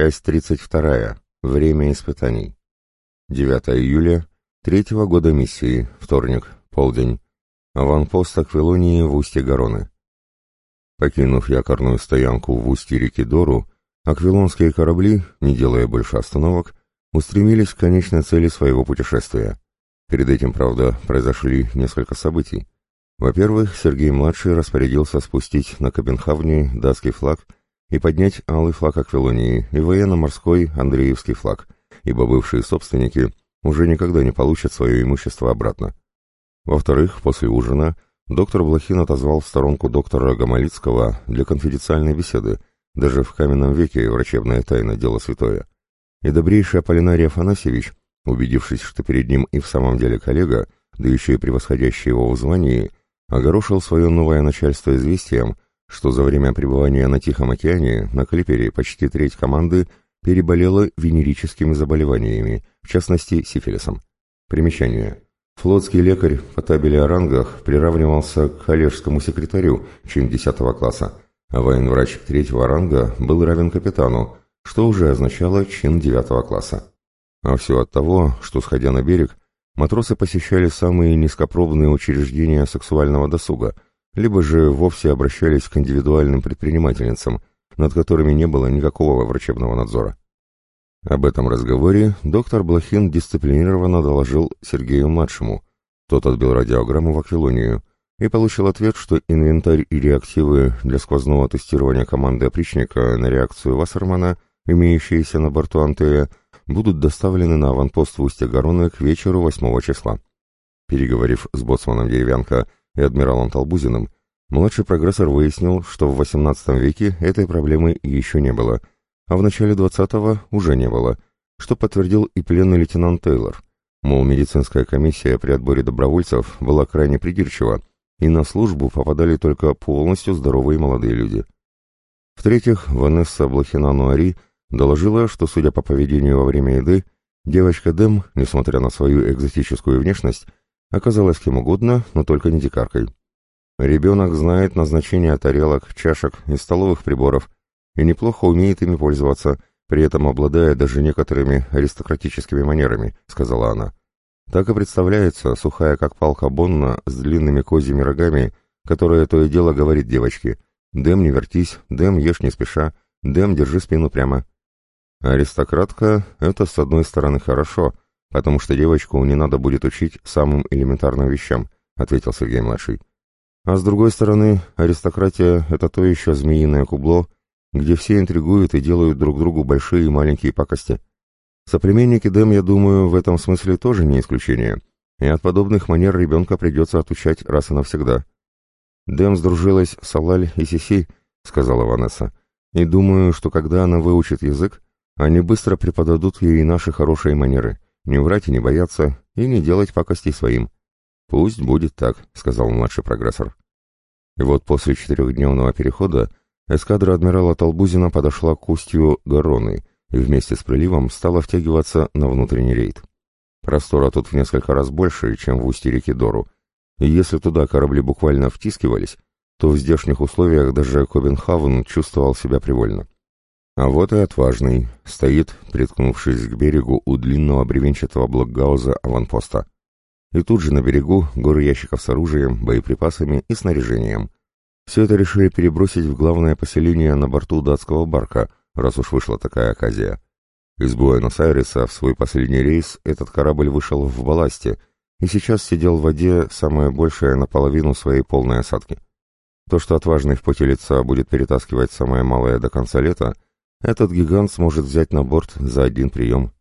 Часть 32. Время испытаний. 9 июля третьего года миссии. Вторник. Полдень. Аванпост Аквилонии в устье Гароны. Покинув якорную стоянку в устье реки Дору, аквилонские корабли, не делая больше остановок, устремились к конечной цели своего путешествия. Перед этим, правда, произошли несколько событий. Во-первых, Сергей-младший распорядился спустить на Копенхагне датский флаг и поднять алый флаг Аквилонии и военно-морской Андреевский флаг, ибо бывшие собственники уже никогда не получат свое имущество обратно. Во-вторых, после ужина доктор Блохин отозвал в сторонку доктора Гамалицкого для конфиденциальной беседы, даже в каменном веке врачебная тайна – дело святое. И добрейший Аполлинарий Афанасьевич, убедившись, что перед ним и в самом деле коллега, да еще и превосходящий его в звании – огорошил свое новое начальство известием, что за время пребывания на Тихом океане на Калипере почти треть команды переболела венерическими заболеваниями, в частности сифилисом. Примечание. Флотский лекарь по табели о рангах приравнивался к коллежскому секретарю, чин 10 класса, а военврач третьего ранга был равен капитану, что уже означало чин 9 класса. А все от того, что, сходя на берег, матросы посещали самые низкопробные учреждения сексуального досуга, либо же вовсе обращались к индивидуальным предпринимательницам, над которыми не было никакого врачебного надзора. Об этом разговоре доктор Блохин дисциплинированно доложил Сергею-младшему. Тот отбил радиограмму в Аквилонию и получил ответ, что инвентарь и реактивы для сквозного тестирования команды опричника на реакцию Вассермана, имеющиеся на борту Антея, будут доставлены на аванпост в устье Гороны к вечеру 8 числа. Переговорив с боцманом Деревянко и адмиралом Толбузиным, младший прогрессор выяснил, что в XVIII веке этой проблемы еще не было, а в начале XX уже не было, что подтвердил и пленный лейтенант Тейлор. Мол, медицинская комиссия при отборе добровольцев была крайне придирчива, и на службу попадали только полностью здоровые молодые люди. В-третьих, Ванесса Блохина-Нуари – доложила, что, судя по поведению во время еды, девочка Дэм, несмотря на свою экзотическую внешность, оказалась кем угодно, но только не дикаркой. Ребенок знает назначение тарелок, чашек и столовых приборов и неплохо умеет ими пользоваться, при этом обладая даже некоторыми аристократическими манерами, сказала она. Так и представляется сухая как палка Бонна с длинными козьими рогами, которая то и дело говорит девочке «Дэм, не вертись, Дэм, ешь не спеша, Дэм, держи спину прямо». Аристократка — это, с одной стороны, хорошо, потому что девочку не надо будет учить самым элементарным вещам, — ответил Сергей-младший. А с другой стороны, аристократия — это то еще змеиное кубло, где все интригуют и делают друг другу большие и маленькие пакости. Соплеменники Дэм, я думаю, в этом смысле тоже не исключение, и от подобных манер ребенка придется отучать раз и навсегда. «Дэм сдружилась с Алаль и Сиси», — сказала Ванесса, — «и думаю, что когда она выучит язык, они быстро преподадут ей наши хорошие манеры, не врать и не бояться, и не делать пакостей своим. «Пусть будет так», — сказал младший прогрессор. И вот после четырехдневного перехода эскадра адмирала Толбузина подошла к устью Гароны и вместе с приливом стала втягиваться на внутренний рейд. Простора тут в несколько раз больше, чем в устье реки Дору, и если туда корабли буквально втискивались, то в здешних условиях даже Кобенхавен чувствовал себя привольно. А вот и отважный, стоит, приткнувшись к берегу у длинного бревенчатого блокгауза аванпоста. И тут же на берегу горы ящиков с оружием, боеприпасами и снаряжением. Все это решили перебросить в главное поселение на борту датского барка, раз уж вышла такая оказия. Из Буэнос-Айреса в свой последний рейс этот корабль вышел в балласте и сейчас сидел в воде самое большее наполовину своей полной осадки. То, что отважный в поте лица будет перетаскивать самое малое до конца лета — этот гигант сможет взять на борт за один прием.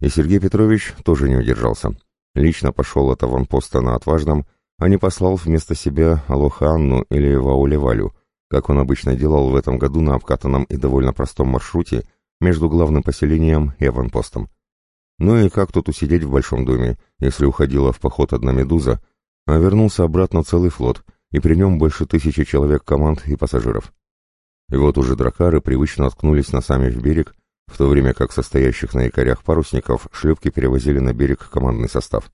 И Сергей Петрович тоже не удержался. Лично пошел от аванпоста на отважном, а не послал вместо себя Алоха или Вауле Валю, как он обычно делал в этом году на обкатанном и довольно простом маршруте между главным поселением и аванпостом. Ну и как тут усидеть в большом доме, если уходила в поход одна медуза, а вернулся обратно целый флот, и при нем больше тысячи человек команд и пассажиров. И вот уже дракары привычно откнулись носами в берег, в то время как состоящих на якорях парусников шлюпки перевозили на берег командный состав.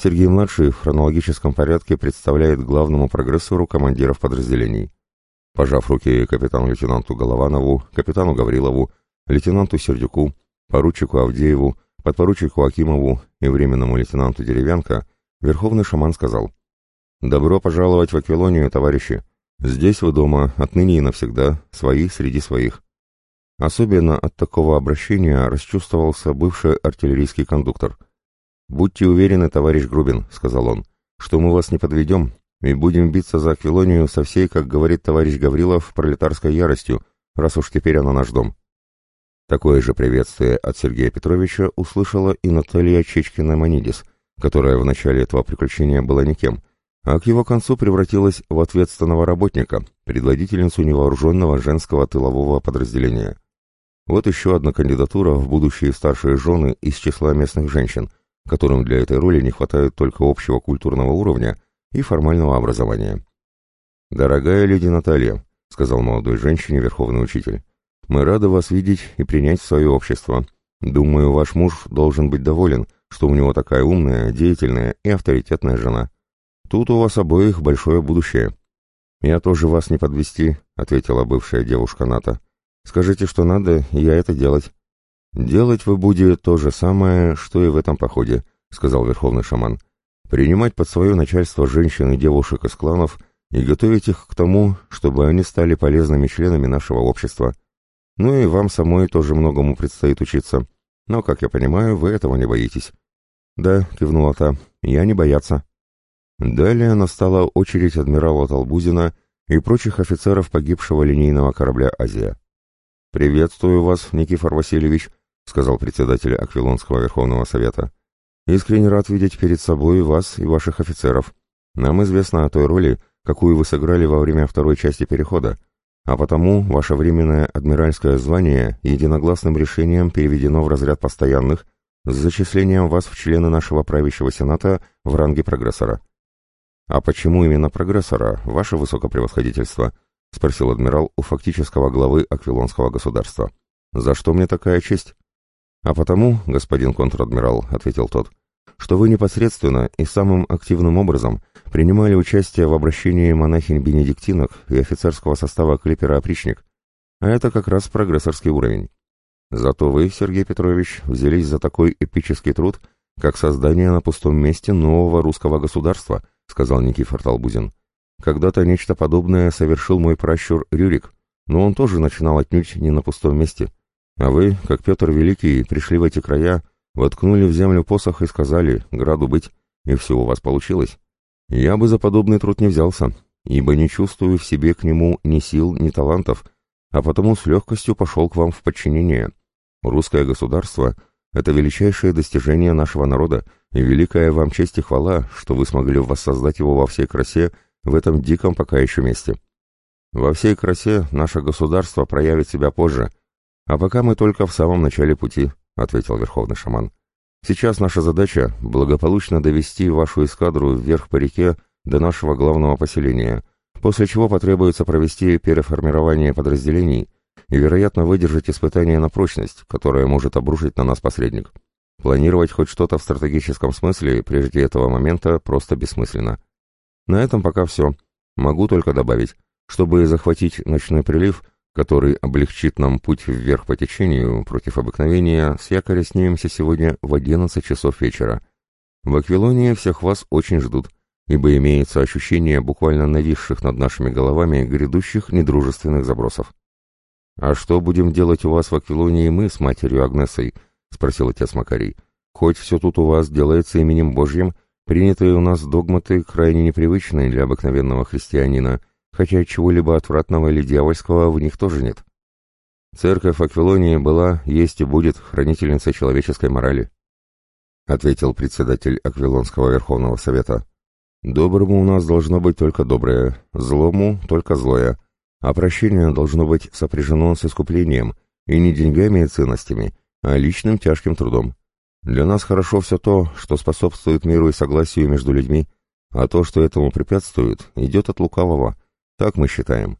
Сергей-младший в хронологическом порядке представляет главному прогрессору командиров подразделений. Пожав руки капитану-лейтенанту Голованову, капитану Гаврилову, лейтенанту Сердюку, поручику Авдееву, подпоручику Акимову и временному лейтенанту Деревянко, верховный шаман сказал «Добро пожаловать в Аквилонию, товарищи! Здесь вы дома, отныне и навсегда, свои среди своих». Особенно от такого обращения расчувствовался бывший артиллерийский кондуктор. «Будьте уверены, товарищ Грубин», — сказал он, — «что мы вас не подведем и будем биться за Аквилонию со всей, как говорит товарищ Гаврилов, пролетарской яростью, раз уж теперь она наш дом». Такое же приветствие от Сергея Петровича услышала и Наталья Чечкина-Манидис, которая в начале этого приключения была никем, а к его концу превратилась в ответственного работника, предводительницу невооруженного женского тылового подразделения. Вот еще одна кандидатура в будущие старшие жены из числа местных женщин, которым для этой роли не хватает только общего культурного уровня и формального образования. «Дорогая леди Наталья», — сказал молодой женщине верховный учитель, — «мы рады вас видеть и принять в свое общество. Думаю, ваш муж должен быть доволен, что у него такая умная, деятельная и авторитетная жена. Тут у вас обоих большое будущее». «Я тоже вас не подвести», — ответила бывшая девушка Ната. Скажите, что надо, и я это делать. Делать вы будете то же самое, что и в этом походе, сказал верховный шаман. Принимать под свое начальство женщин и девушек из кланов и готовить их к тому, чтобы они стали полезными членами нашего общества. Ну и вам самой тоже многому предстоит учиться. Но, как я понимаю, вы этого не боитесь. Да, кивнула та, я не бояться. Далее настала очередь адмирала Толбузина и прочих офицеров погибшего линейного корабля «Азия». «Приветствую вас, Никифор Васильевич», — сказал председатель Аквилонского Верховного Совета. «Искренне рад видеть перед собой вас и ваших офицеров. Нам известно о той роли, какую вы сыграли во время второй части Перехода, а потому ваше временное адмиральское звание единогласным решением переведено в разряд постоянных с зачислением вас в члены нашего правящего сената в ранге прогрессора». «А почему именно прогрессора, ваше высокопревосходительство?» — спросил адмирал у фактического главы Аквилонского государства. «За что мне такая честь?» «А потому, господин контр-адмирал», — ответил тот, «что вы непосредственно и самым активным образом принимали участие в обращении монахинь-бенедиктинок и офицерского состава клипера «Опричник», а это как раз прогрессорский уровень. Зато вы, Сергей Петрович, взялись за такой эпический труд, как создание на пустом месте нового русского государства», — сказал Никифор Толбузин. Когда-то нечто подобное совершил мой пращур Рюрик, но он тоже начинал отнюдь не на пустом месте. А вы, как Петр Великий, пришли в эти края, воткнули в землю посох и сказали «граду быть», и все у вас получилось. Я бы за подобный труд не взялся, ибо не чувствую в себе к нему ни сил, ни талантов, а потому с легкостью пошел к вам в подчинение. Русское государство — это величайшее достижение нашего народа, и великая вам честь и хвала, что вы смогли воссоздать его во всей красе — в этом диком пока еще месте. Во всей красе наше государство проявит себя позже, а пока мы только в самом начале пути, — ответил верховный шаман. Сейчас наша задача — благополучно довести вашу эскадру вверх по реке до нашего главного поселения, после чего потребуется провести переформирование подразделений и, вероятно, выдержать испытание на прочность, которое может обрушить на нас посредник. Планировать хоть что-то в стратегическом смысле прежде этого момента просто бессмысленно. На этом пока все. Могу только добавить, чтобы захватить ночной прилив, который облегчит нам путь вверх по течению против обыкновения, с якоря снимемся сегодня в 11 часов вечера. В Аквилонии всех вас очень ждут, ибо имеется ощущение буквально нависших над нашими головами грядущих недружественных забросов. «А что будем делать у вас в Аквилонии мы с матерью Агнесой?» — спросил отец Макарий. «Хоть все тут у вас делается именем Божьим, — Принятые у нас догматы крайне непривычные для обыкновенного христианина, хотя чего-либо отвратного или дьявольского в них тоже нет. Церковь Аквилонии была, есть и будет хранительницей человеческой морали, ответил председатель Аквилонского Верховного Совета. Доброму у нас должно быть только доброе, злому только злое, а прощение должно быть сопряжено с искуплением, и не деньгами и ценностями, а личным тяжким трудом. Для нас хорошо все то, что способствует миру и согласию между людьми, а то, что этому препятствует, идет от лукавого. Так мы считаем.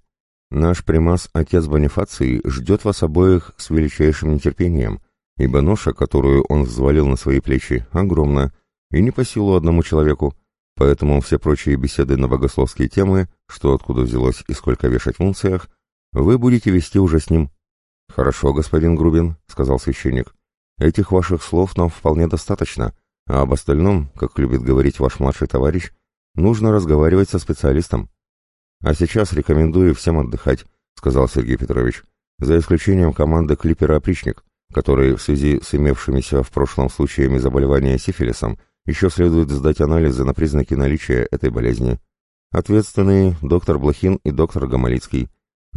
Наш примас, отец Бонифаций, ждет вас обоих с величайшим нетерпением, ибо ноша, которую он взвалил на свои плечи, огромна и не по силу одному человеку, поэтому все прочие беседы на богословские темы, что откуда взялось и сколько вешать в унциях, вы будете вести уже с ним. «Хорошо, господин Грубин», — сказал священник. «Этих ваших слов нам вполне достаточно, а об остальном, как любит говорить ваш младший товарищ, нужно разговаривать со специалистом». «А сейчас рекомендую всем отдыхать», — сказал Сергей Петрович, «за исключением команды клипера «Опричник», который в связи с имевшимися в прошлом случаями заболевания сифилисом еще следует сдать анализы на признаки наличия этой болезни. Ответственные доктор Блохин и доктор Гамалицкий.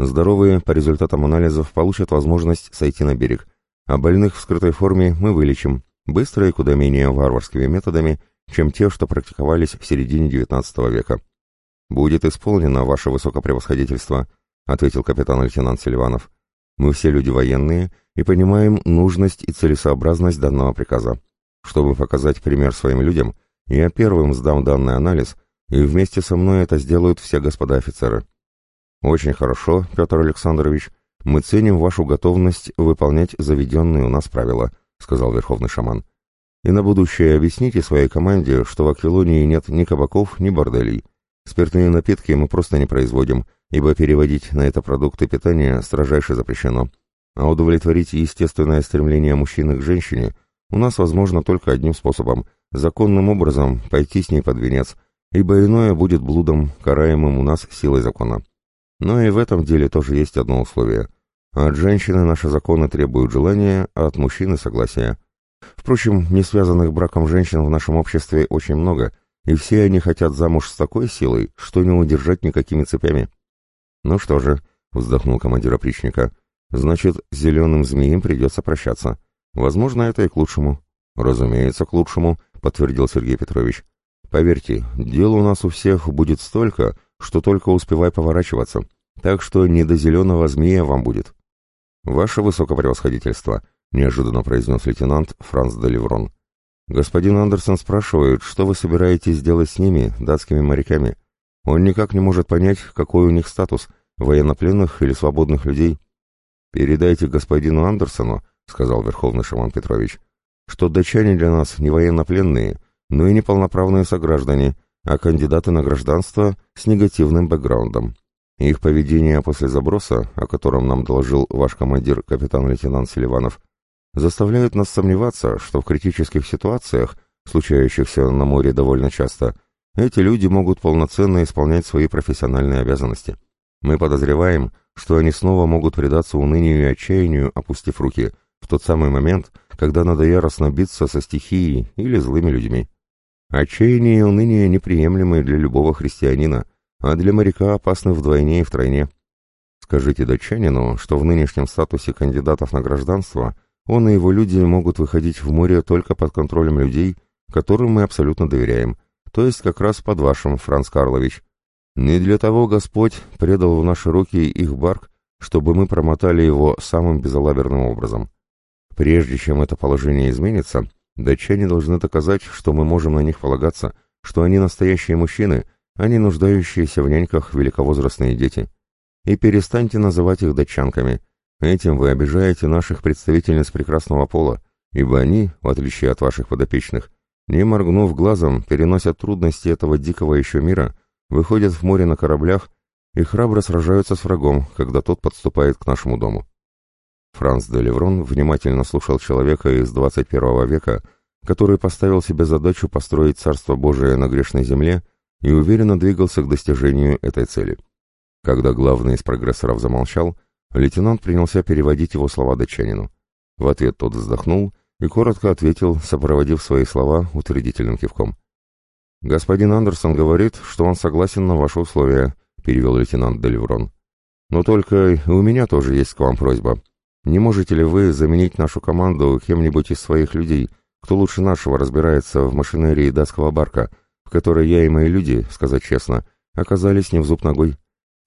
Здоровые по результатам анализов получат возможность сойти на берег, а больных в скрытой форме мы вылечим, быстро и куда менее варварскими методами, чем те, что практиковались в середине XIX века. «Будет исполнено, ваше высокопревосходительство», — ответил капитан-лейтенант Селиванов. «Мы все люди военные и понимаем нужность и целесообразность данного приказа. Чтобы показать пример своим людям, я первым сдам данный анализ, и вместе со мной это сделают все господа офицеры. Очень хорошо, Петр Александрович, мы ценим вашу готовность выполнять заведенные у нас правила, сказал верховный шаман. И на будущее объясните своей команде, что в Аквилонии нет ни кабаков, ни борделей. Спиртные напитки мы просто не производим, ибо переводить на это продукты питания строжайше запрещено. А удовлетворить естественное стремление мужчины к женщине у нас возможно только одним способом – законным образом пойти с ней под венец, ибо иное будет блудом, караемым у нас силой закона. Но и в этом деле тоже есть одно условие. От женщины наши законы требуют желания, а от мужчины – согласия. Впрочем, не связанных браком женщин в нашем обществе очень много, и все они хотят замуж с такой силой, что не удержать никакими цепями. «Ну что же», — вздохнул командир опричника, — «значит, зеленым змеям придется прощаться». Возможно, это и к лучшему. Разумеется, к лучшему, подтвердил Сергей Петрович. Поверьте, дел у нас у всех будет столько, что только успевай поворачиваться. Так что не до зеленого змея вам будет. Ваше высокопревосходительство, неожиданно произнес лейтенант Франц де Леврон. Господин Андерсон спрашивает, что вы собираетесь делать с ними, датскими моряками. Он никак не может понять, какой у них статус, военнопленных или свободных людей. Передайте господину Андерсону, сказал Верховный Шаман Петрович, что датчане для нас не военнопленные, но и не полноправные сограждане, а кандидаты на гражданство с негативным бэкграундом. Их поведение после заброса, о котором нам доложил ваш командир капитан-лейтенант Селиванов, заставляет нас сомневаться, что в критических ситуациях, случающихся на море довольно часто, эти люди могут полноценно исполнять свои профессиональные обязанности. Мы подозреваем, что они снова могут предаться унынию и отчаянию, опустив руки, в тот самый момент, когда надо яростно биться со стихией или злыми людьми. Отчаяние и уныние неприемлемы для любого христианина, а для моряка опасны вдвойне и втройне. Скажите датчанину, что в нынешнем статусе кандидатов на гражданство он и его люди могут выходить в море только под контролем людей, которым мы абсолютно доверяем, то есть как раз под вашим, Франц Карлович. Не для того Господь предал в наши руки их барк, чтобы мы промотали его самым безалаберным образом. Прежде чем это положение изменится, датчане должны доказать, что мы можем на них полагаться, что они настоящие мужчины, а не нуждающиеся в няньках великовозрастные дети. И перестаньте называть их датчанками. Этим вы обижаете наших представительниц прекрасного пола, ибо они, в отличие от ваших подопечных, не моргнув глазом, переносят трудности этого дикого еще мира, выходят в море на кораблях и храбро сражаются с врагом, когда тот подступает к нашему дому. Франц де Леврон внимательно слушал человека из 21 века, который поставил себе задачу построить Царство Божие на грешной земле и уверенно двигался к достижению этой цели. Когда главный из прогрессоров замолчал, лейтенант принялся переводить его слова датчанину. В ответ тот вздохнул и коротко ответил, сопроводив свои слова утвердительным кивком. «Господин Андерсон говорит, что он согласен на ваши условия», — перевел лейтенант Деливрон. «Но только у меня тоже есть к вам просьба. Не можете ли вы заменить нашу команду кем-нибудь из своих людей, кто лучше нашего разбирается в машинерии датского барка, в которой я и мои люди, сказать честно, оказались не в зуб ногой?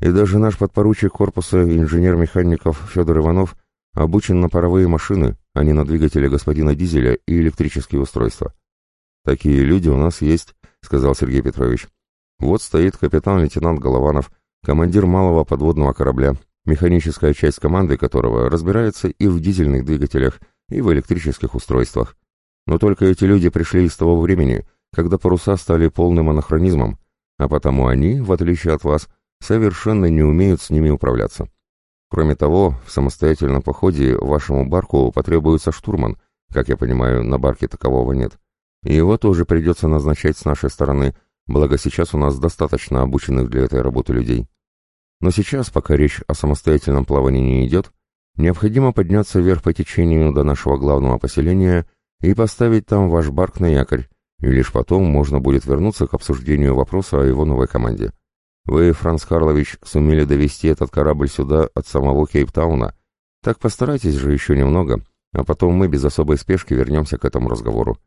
И даже наш подпоручик корпуса инженер-механиков Федор Иванов обучен на паровые машины, а не на двигатели господина Дизеля и электрические устройства. Такие люди у нас есть, сказал Сергей Петрович. Вот стоит капитан-лейтенант Голованов, командир малого подводного корабля, механическая часть команды которого разбирается и в дизельных двигателях, и в электрических устройствах. Но только эти люди пришли из того времени, когда паруса стали полным анахронизмом, а потому они, в отличие от вас, совершенно не умеют с ними управляться. Кроме того, в самостоятельном походе вашему барку потребуется штурман. Как я понимаю, на барке такового нет. И его тоже придется назначать с нашей стороны, благо сейчас у нас достаточно обученных для этой работы людей. Но сейчас, пока речь о самостоятельном плавании не идет, необходимо подняться вверх по течению до нашего главного поселения и поставить там ваш барк на якорь, и лишь потом можно будет вернуться к обсуждению вопроса о его новой команде. Вы, Франц Карлович, сумели довести этот корабль сюда от самого Кейптауна. Так постарайтесь же еще немного, а потом мы без особой спешки вернемся к этому разговору.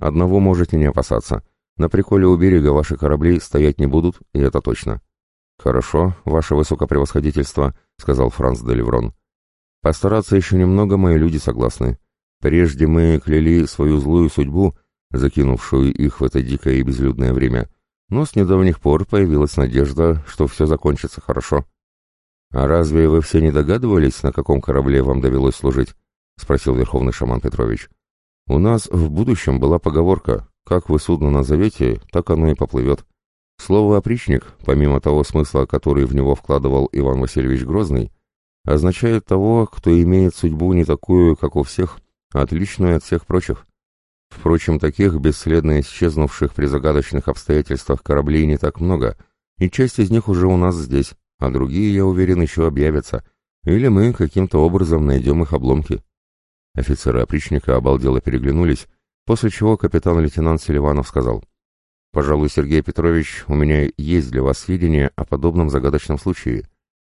Одного можете не опасаться. На приколе у берега ваши корабли стоять не будут, и это точно. Хорошо, ваше высокопревосходительство, сказал Франц де Леврон. Постараться еще немного мои люди согласны. Прежде мы кляли свою злую судьбу, закинувшую их в это дикое и безлюдное время, но с недавних пор появилась надежда, что все закончится хорошо. «А разве вы все не догадывались, на каком корабле вам довелось служить?» — спросил Верховный Шаман Петрович. «У нас в будущем была поговорка «как вы судно назовете, так оно и поплывет». Слово «опричник», помимо того смысла, который в него вкладывал Иван Васильевич Грозный, означает того, кто имеет судьбу не такую, как у всех, а отличную от всех прочих. Впрочем, таких бесследно исчезнувших при загадочных обстоятельствах кораблей не так много, и часть из них уже у нас здесь, а другие, я уверен, еще объявятся, или мы каким-то образом найдем их обломки. Офицеры опричника обалдело переглянулись, после чего капитан-лейтенант Селиванов сказал, «Пожалуй, Сергей Петрович, у меня есть для вас сведения о подобном загадочном случае.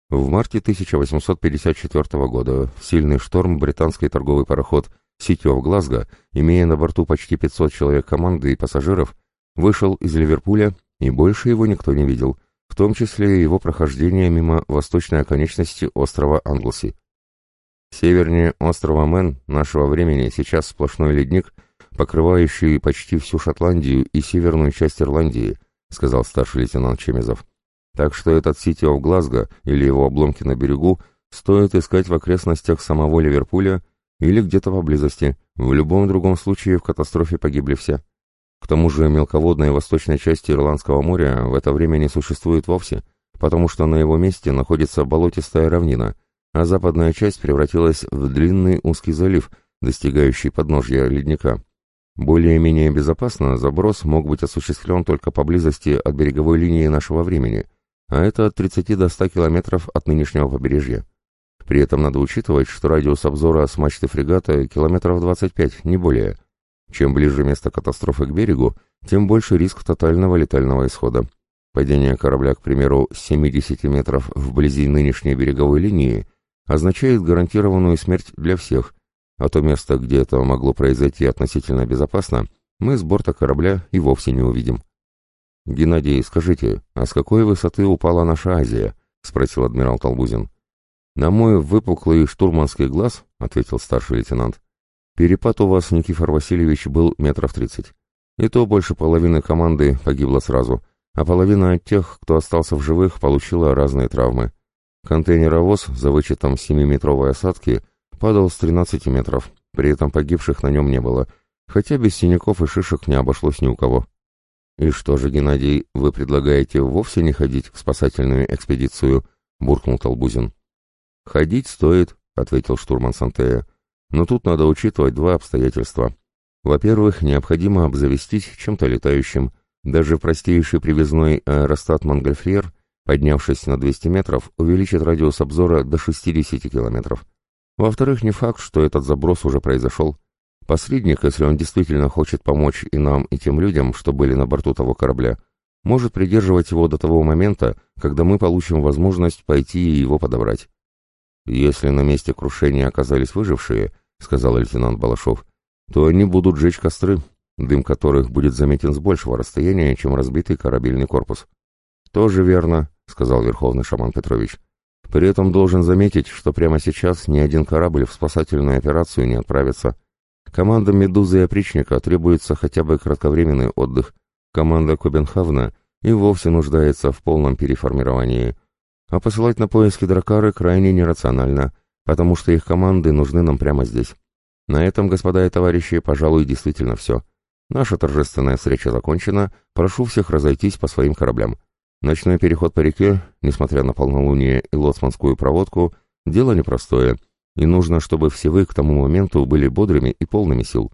В марте 1854 года в сильный шторм британский торговый пароход «Сити оф Глазго», имея на борту почти 500 человек команды и пассажиров, вышел из Ливерпуля, и больше его никто не видел, в том числе и его прохождение мимо восточной оконечности острова Англси. Севернее острова Мэн нашего времени сейчас сплошной ледник, покрывающий почти всю Шотландию и северную часть Ирландии, сказал старший лейтенант Чемезов. Так что этот Сити в Глазго или его обломки на берегу стоит искать в окрестностях самого Ливерпуля или где-то поблизости. В любом другом случае в катастрофе погибли все. К тому же мелководной восточной части Ирландского моря в это время не существует вовсе, потому что на его месте находится болотистая равнина, а западная часть превратилась в длинный узкий залив, достигающий подножья ледника. Более-менее безопасно заброс мог быть осуществлен только поблизости от береговой линии нашего времени – а это от 30 до 100 километров от нынешнего побережья. При этом надо учитывать, что радиус обзора с мачты фрегата километров 25, не более. Чем ближе место катастрофы к берегу, тем больше риск тотального летального исхода. Падение корабля, к примеру, с 70 метров вблизи нынешней береговой линии означает гарантированную смерть для всех, а то место, где это могло произойти относительно безопасно, мы с борта корабля и вовсе не увидим. «Геннадий, скажите, а с какой высоты упала наша Азия?» — спросил адмирал Толбузин. «На мой выпуклый штурманский глаз», — ответил старший лейтенант, — «перепад у вас, Никифор Васильевич, был метров тридцать. И то больше половины команды погибло сразу, а половина от тех, кто остался в живых, получила разные травмы. Контейнеровоз, за вычетом семиметровой осадки, падал с 13 метров, при этом погибших на нем не было, хотя без синяков и шишек не обошлось ни у кого». «И что же, Геннадий, вы предлагаете вовсе не ходить в спасательную экспедицию?» — буркнул Толбузин. «Ходить стоит», — ответил штурман Сантея. «Но тут надо учитывать два обстоятельства. Во-первых, необходимо обзавестись чем-то летающим. Даже простейший привязной аэростат «Монгольфьер», поднявшись на 200 метров, увеличит радиус обзора до 60 километров. Во-вторых, не факт, что этот заброс уже произошел. Посредник, если он действительно хочет помочь и нам, и тем людям, что были на борту того корабля, может придерживать его до того момента, когда мы получим возможность пойти и его подобрать. «Если на месте крушения оказались выжившие», — сказал лейтенант Балашов, — «то они будут жечь костры, дым которых будет заметен с большего расстояния, чем разбитый корабельный корпус». «Тоже верно», — сказал Верховный Шаман Петрович. «При этом должен заметить, что прямо сейчас ни один корабль в спасательную операцию не отправится». Командам «Медузы» и «Опричника» требуется хотя бы кратковременный отдых. Команда Кобенхавна и вовсе нуждается в полном переформировании. А посылать на поиски дракары крайне нерационально, потому что их команды нужны нам прямо здесь. На этом, господа и товарищи, пожалуй, действительно все. Наша торжественная встреча закончена, прошу всех разойтись по своим кораблям. Ночной переход по реке, несмотря на полнолуние и лоцманскую проводку, Дело непростое, и нужно, чтобы все вы к тому моменту были бодрыми и полными сил.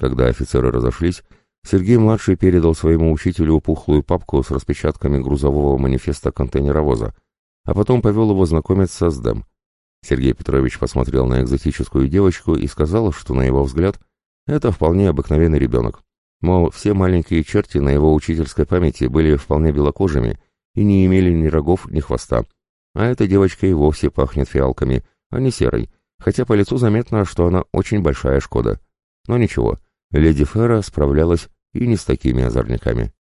Когда офицеры разошлись, Сергей-младший передал своему учителю пухлую папку с распечатками грузового манифеста контейнеровоза, а потом повел его знакомиться с Дэм. Сергей Петрович посмотрел на экзотическую девочку и сказал, что, на его взгляд, это вполне обыкновенный ребенок. Мол, все маленькие черти на его учительской памяти были вполне белокожими и не имели ни рогов, ни хвоста. А эта девочка и вовсе пахнет фиалками, а не серой, хотя по лицу заметно, что она очень большая Шкода. Но ничего, леди Фера справлялась и не с такими озорниками.